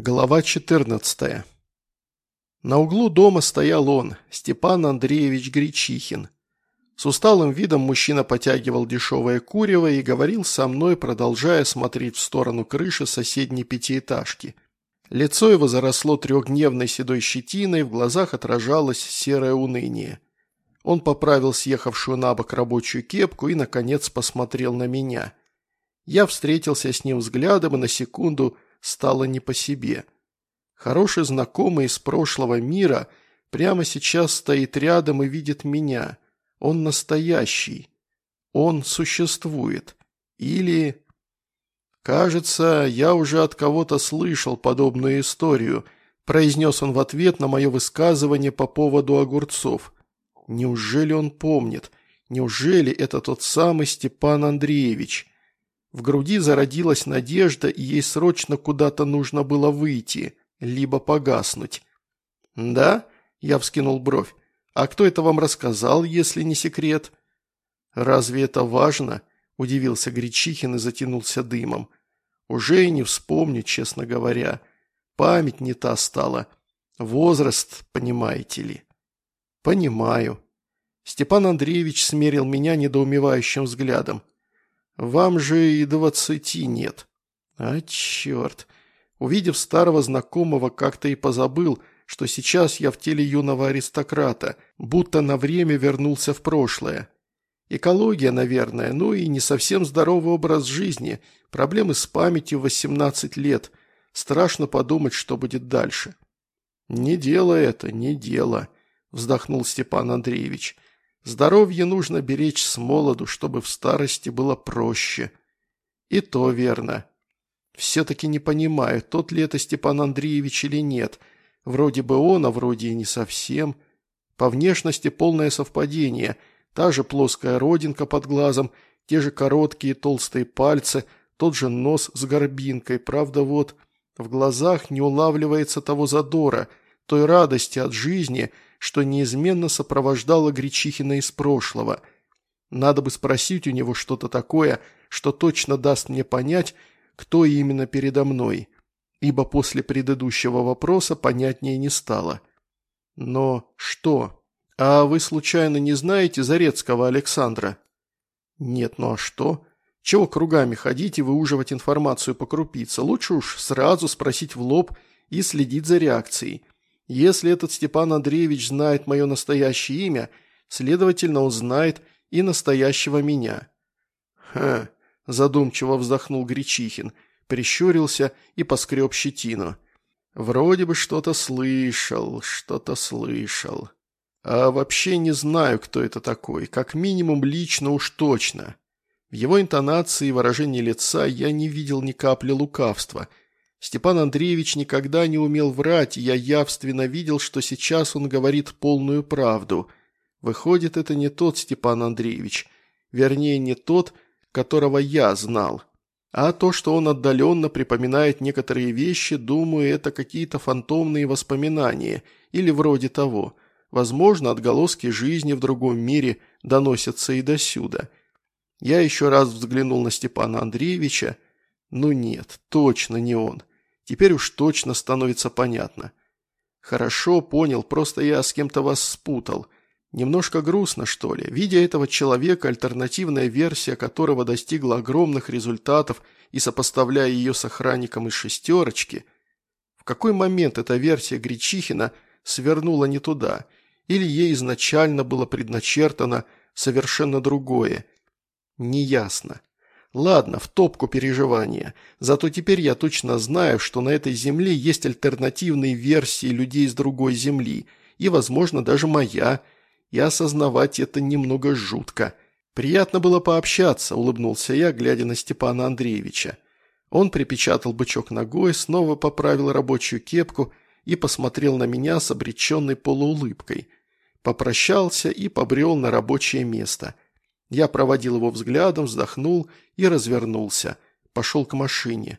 Глава 14. На углу дома стоял он, Степан Андреевич Гречихин. С усталым видом мужчина потягивал дешевое курево и говорил со мной, продолжая смотреть в сторону крыши соседней пятиэтажки. Лицо его заросло трехдневной седой щетиной, в глазах отражалось серое уныние. Он поправил съехавшую на бок рабочую кепку и, наконец, посмотрел на меня. Я встретился с ним взглядом и на секунду – стало не по себе. Хороший знакомый из прошлого мира прямо сейчас стоит рядом и видит меня. Он настоящий. Он существует. Или... «Кажется, я уже от кого-то слышал подобную историю», произнес он в ответ на мое высказывание по поводу огурцов. «Неужели он помнит? Неужели это тот самый Степан Андреевич?» В груди зародилась надежда, и ей срочно куда-то нужно было выйти, либо погаснуть. «Да?» – я вскинул бровь. «А кто это вам рассказал, если не секрет?» «Разве это важно?» – удивился Гречихин и затянулся дымом. «Уже и не вспомню, честно говоря. Память не та стала. Возраст, понимаете ли?» «Понимаю». Степан Андреевич смерил меня недоумевающим взглядом. Вам же и двадцати нет. А черт. Увидев старого знакомого, как-то и позабыл, что сейчас я в теле юного аристократа, будто на время вернулся в прошлое. Экология, наверное, ну и не совсем здоровый образ жизни, проблемы с памятью в 18 лет. Страшно подумать, что будет дальше. «Не дело это, не дело», – вздохнул Степан Андреевич. Здоровье нужно беречь с молоду, чтобы в старости было проще. И то верно. Все-таки не понимаю, тот ли это Степан Андреевич или нет. Вроде бы он, а вроде и не совсем. По внешности полное совпадение. Та же плоская родинка под глазом, те же короткие толстые пальцы, тот же нос с горбинкой. Правда, вот в глазах не улавливается того задора, той радости от жизни – что неизменно сопровождало Гречихина из прошлого. Надо бы спросить у него что-то такое, что точно даст мне понять, кто именно передо мной, ибо после предыдущего вопроса понятнее не стало. Но что? А вы случайно не знаете Зарецкого Александра? Нет, ну а что? Чего кругами ходить и выуживать информацию по крупице? Лучше уж сразу спросить в лоб и следить за реакцией. Если этот Степан Андреевич знает мое настоящее имя, следовательно, он знает и настоящего меня». «Ха», – задумчиво вздохнул Гречихин, прищурился и поскреб щетину. «Вроде бы что-то слышал, что-то слышал. А вообще не знаю, кто это такой, как минимум лично уж точно». В его интонации и выражении лица я не видел ни капли лукавства – Степан Андреевич никогда не умел врать, и я явственно видел, что сейчас он говорит полную правду. Выходит, это не тот Степан Андреевич, вернее, не тот, которого я знал. А то, что он отдаленно припоминает некоторые вещи, думаю, это какие-то фантомные воспоминания, или вроде того. Возможно, отголоски жизни в другом мире доносятся и досюда. Я еще раз взглянул на Степана Андреевича. Ну нет, точно не он. Теперь уж точно становится понятно. Хорошо, понял, просто я с кем-то вас спутал. Немножко грустно, что ли. Видя этого человека, альтернативная версия которого достигла огромных результатов и сопоставляя ее с охранником из шестерочки, в какой момент эта версия Гречихина свернула не туда, или ей изначально было предначертано совершенно другое? Неясно. Ладно, в топку переживания. Зато теперь я точно знаю, что на этой земле есть альтернативные версии людей с другой земли. И, возможно, даже моя. И осознавать это немного жутко. Приятно было пообщаться, улыбнулся я, глядя на Степана Андреевича. Он припечатал бычок ногой, снова поправил рабочую кепку и посмотрел на меня с обреченной полуулыбкой. Попрощался и побрел на рабочее место – я проводил его взглядом, вздохнул и развернулся. Пошел к машине.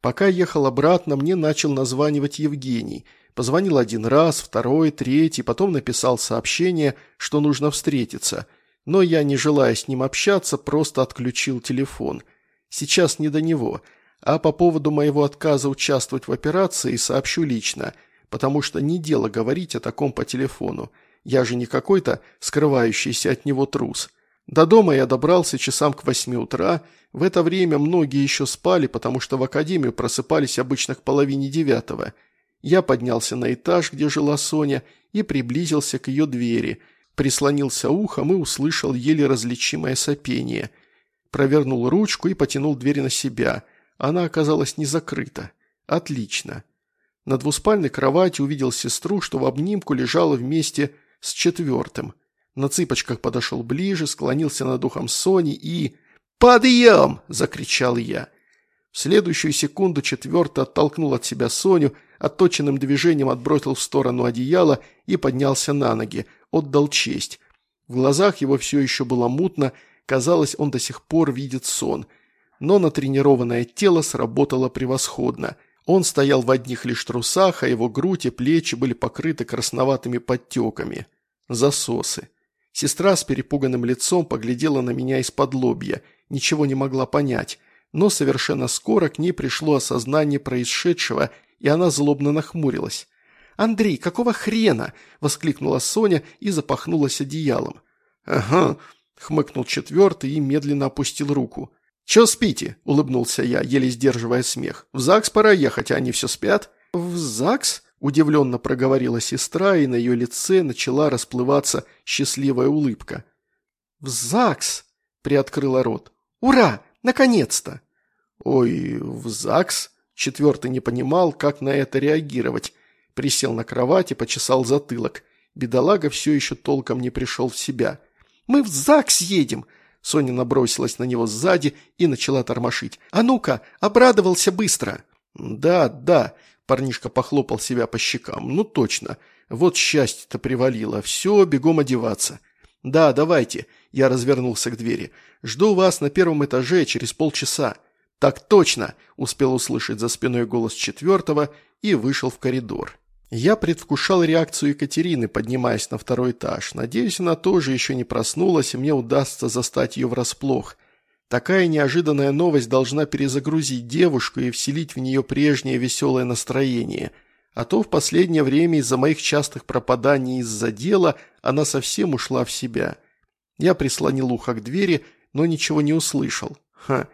Пока ехал обратно, мне начал названивать Евгений. Позвонил один раз, второй, третий, потом написал сообщение, что нужно встретиться. Но я, не желая с ним общаться, просто отключил телефон. Сейчас не до него. А по поводу моего отказа участвовать в операции сообщу лично, потому что не дело говорить о таком по телефону. Я же не какой-то скрывающийся от него трус. До дома я добрался часам к восьми утра. В это время многие еще спали, потому что в академию просыпались обычно к половине девятого. Я поднялся на этаж, где жила Соня, и приблизился к ее двери. Прислонился ухом и услышал еле различимое сопение. Провернул ручку и потянул дверь на себя. Она оказалась не закрыта. Отлично. На двуспальной кровати увидел сестру, что в обнимку лежала вместе с четвертым. На цыпочках подошел ближе, склонился над ухом Сони и... «Подъем!» – закричал я. В следующую секунду четвертый оттолкнул от себя Соню, отточенным движением отбросил в сторону одеяла и поднялся на ноги, отдал честь. В глазах его все еще было мутно, казалось, он до сих пор видит сон. Но натренированное тело сработало превосходно. Он стоял в одних лишь трусах, а его грудь и плечи были покрыты красноватыми подтеками. Засосы. Сестра с перепуганным лицом поглядела на меня из-под лобья, ничего не могла понять, но совершенно скоро к ней пришло осознание происшедшего, и она злобно нахмурилась. «Андрей, какого хрена?» – воскликнула Соня и запахнулась одеялом. «Ага», – хмыкнул четвертый и медленно опустил руку. «Чё спите?» – улыбнулся я, еле сдерживая смех. «В ЗАГС пора ехать, а они все спят?» «В ЗАГС?» Удивленно проговорила сестра, и на ее лице начала расплываться счастливая улыбка. «В ЗАГС!» – приоткрыла рот. «Ура! Наконец-то!» «Ой, в ЗАГС?» Четвертый не понимал, как на это реагировать. Присел на кровать и почесал затылок. Бедолага все еще толком не пришел в себя. «Мы в ЗАГС едем!» Соня набросилась на него сзади и начала тормошить. «А ну-ка, обрадовался быстро!» «Да, да», Парнишка похлопал себя по щекам. «Ну точно. Вот счастье-то привалило. Все, бегом одеваться». «Да, давайте». Я развернулся к двери. «Жду вас на первом этаже через полчаса». «Так точно!» – успел услышать за спиной голос четвертого и вышел в коридор. Я предвкушал реакцию Екатерины, поднимаясь на второй этаж. Надеюсь, она тоже еще не проснулась, и мне удастся застать ее врасплох. Такая неожиданная новость должна перезагрузить девушку и вселить в нее прежнее веселое настроение. А то в последнее время из-за моих частых пропаданий из-за дела она совсем ушла в себя. Я прислонил ухо к двери, но ничего не услышал. Ха.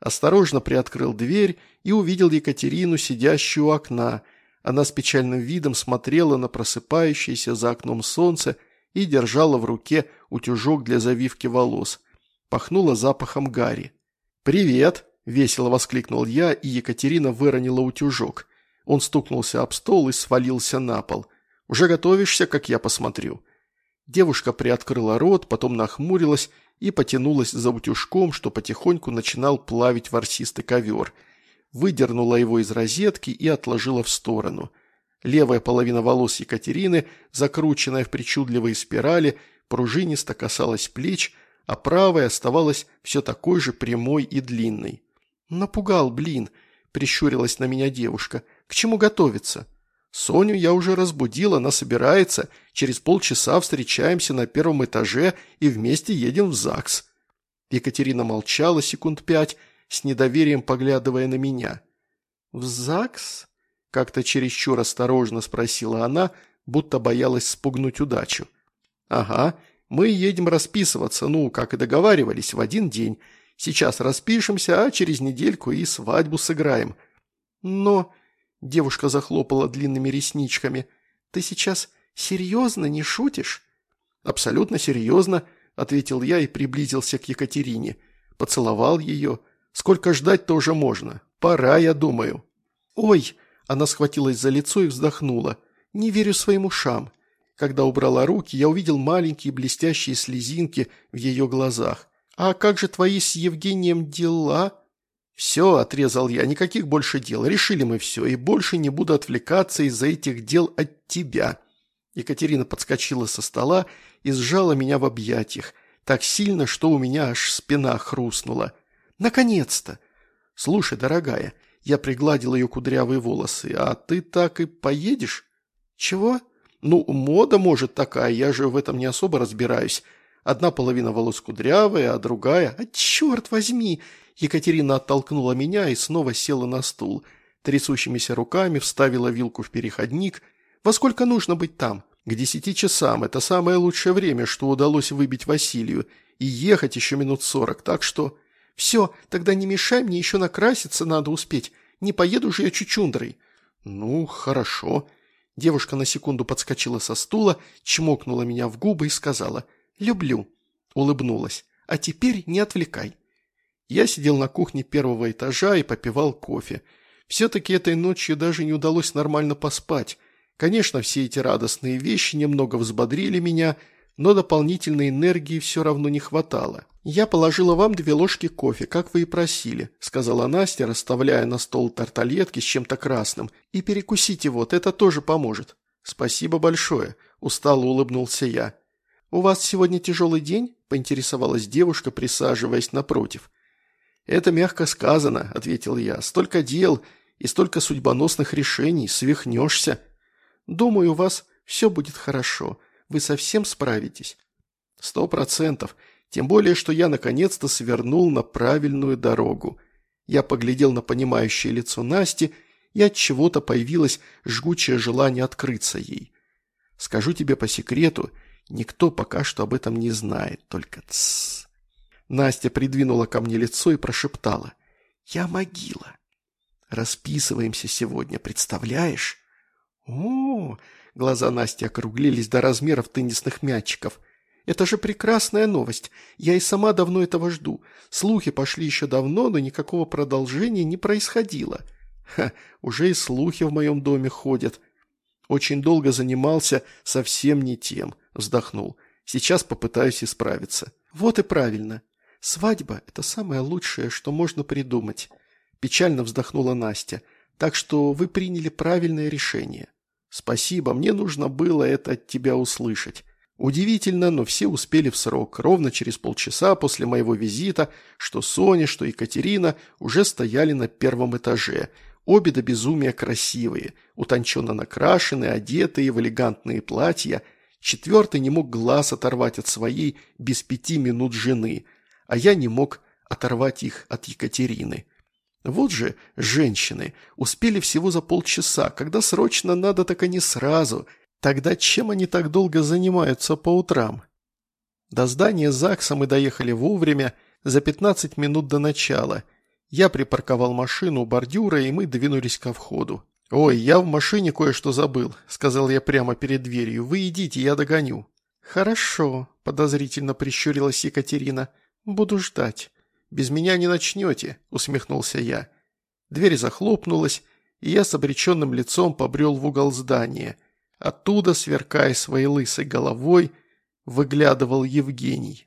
Осторожно приоткрыл дверь и увидел Екатерину, сидящую у окна. Она с печальным видом смотрела на просыпающееся за окном солнце и держала в руке утюжок для завивки волос – Пахнуло запахом гари. «Привет!» – весело воскликнул я, и Екатерина выронила утюжок. Он стукнулся об стол и свалился на пол. «Уже готовишься, как я посмотрю?» Девушка приоткрыла рот, потом нахмурилась и потянулась за утюжком, что потихоньку начинал плавить ворсистый ковер. Выдернула его из розетки и отложила в сторону. Левая половина волос Екатерины, закрученная в причудливые спирали, пружинисто касалась плеч, а правая оставалась все такой же прямой и длинной. «Напугал, блин!» – прищурилась на меня девушка. «К чему готовиться?» «Соню я уже разбудила, она собирается. Через полчаса встречаемся на первом этаже и вместе едем в ЗАГС». Екатерина молчала секунд пять, с недоверием поглядывая на меня. «В ЗАГС?» – как-то чересчур осторожно спросила она, будто боялась спугнуть удачу. «Ага», мы едем расписываться, ну, как и договаривались, в один день. Сейчас распишемся, а через недельку и свадьбу сыграем. Но...» Девушка захлопала длинными ресничками. «Ты сейчас серьезно не шутишь?» «Абсолютно серьезно», — ответил я и приблизился к Екатерине. Поцеловал ее. «Сколько ждать-то уже можно? Пора, я думаю». «Ой!» — она схватилась за лицо и вздохнула. «Не верю своим ушам. Когда убрала руки, я увидел маленькие блестящие слезинки в ее глазах. «А как же твои с Евгением дела?» «Все», – отрезал я, – «никаких больше дел. Решили мы все, и больше не буду отвлекаться из-за этих дел от тебя». Екатерина подскочила со стола и сжала меня в объятиях, так сильно, что у меня аж спина хрустнула. «Наконец-то!» «Слушай, дорогая», – я пригладил ее кудрявые волосы, – «а ты так и поедешь?» «Чего?» Ну, мода может такая, я же в этом не особо разбираюсь. Одна половина волос кудрявая, а другая... А черт возьми! Екатерина оттолкнула меня и снова села на стул. Трясущимися руками вставила вилку в переходник. «Во сколько нужно быть там?» «К десяти часам. Это самое лучшее время, что удалось выбить Василию. И ехать еще минут сорок, так что...» «Все, тогда не мешай, мне еще накраситься надо успеть. Не поеду же я чучундрой». «Ну, хорошо». Девушка на секунду подскочила со стула, чмокнула меня в губы и сказала «Люблю». Улыбнулась. «А теперь не отвлекай». Я сидел на кухне первого этажа и попивал кофе. Все-таки этой ночью даже не удалось нормально поспать. Конечно, все эти радостные вещи немного взбодрили меня, но дополнительной энергии все равно не хватало. «Я положила вам две ложки кофе, как вы и просили», – сказала Настя, расставляя на стол тарталетки с чем-то красным. «И перекусите вот, это тоже поможет». «Спасибо большое», – устало улыбнулся я. «У вас сегодня тяжелый день?» – поинтересовалась девушка, присаживаясь напротив. «Это мягко сказано», – ответил я. «Столько дел и столько судьбоносных решений, свихнешься». «Думаю, у вас все будет хорошо. Вы совсем справитесь». «Сто процентов. Тем более, что я наконец-то свернул на правильную дорогу. Я поглядел на понимающее лицо Насти, и от чего-то появилось жгучее желание открыться ей. Скажу тебе по секрету, никто пока что об этом не знает, только тссс. Настя придвинула ко мне лицо и прошептала. «Я могила. Расписываемся сегодня, представляешь?» «О!» – глаза Насти округлились до размеров теннисных мячиков – это же прекрасная новость. Я и сама давно этого жду. Слухи пошли еще давно, но никакого продолжения не происходило. Ха, уже и слухи в моем доме ходят. Очень долго занимался совсем не тем, вздохнул. Сейчас попытаюсь исправиться. Вот и правильно. Свадьба – это самое лучшее, что можно придумать. Печально вздохнула Настя. Так что вы приняли правильное решение. Спасибо, мне нужно было это от тебя услышать. Удивительно, но все успели в срок. Ровно через полчаса после моего визита, что Соня, что Екатерина уже стояли на первом этаже. Обе до безумия красивые, утонченно накрашенные, одетые в элегантные платья. Четвертый не мог глаз оторвать от своей без пяти минут жены, а я не мог оторвать их от Екатерины. Вот же женщины успели всего за полчаса, когда срочно надо, так они сразу – Тогда чем они так долго занимаются по утрам? До здания ЗАГСа мы доехали вовремя, за 15 минут до начала. Я припарковал машину у бордюра, и мы двинулись ко входу. «Ой, я в машине кое-что забыл», – сказал я прямо перед дверью. «Вы идите, я догоню». «Хорошо», – подозрительно прищурилась Екатерина. «Буду ждать». «Без меня не начнете», – усмехнулся я. Дверь захлопнулась, и я с обреченным лицом побрел в угол здания – Оттуда, сверкая своей лысой головой, выглядывал Евгений.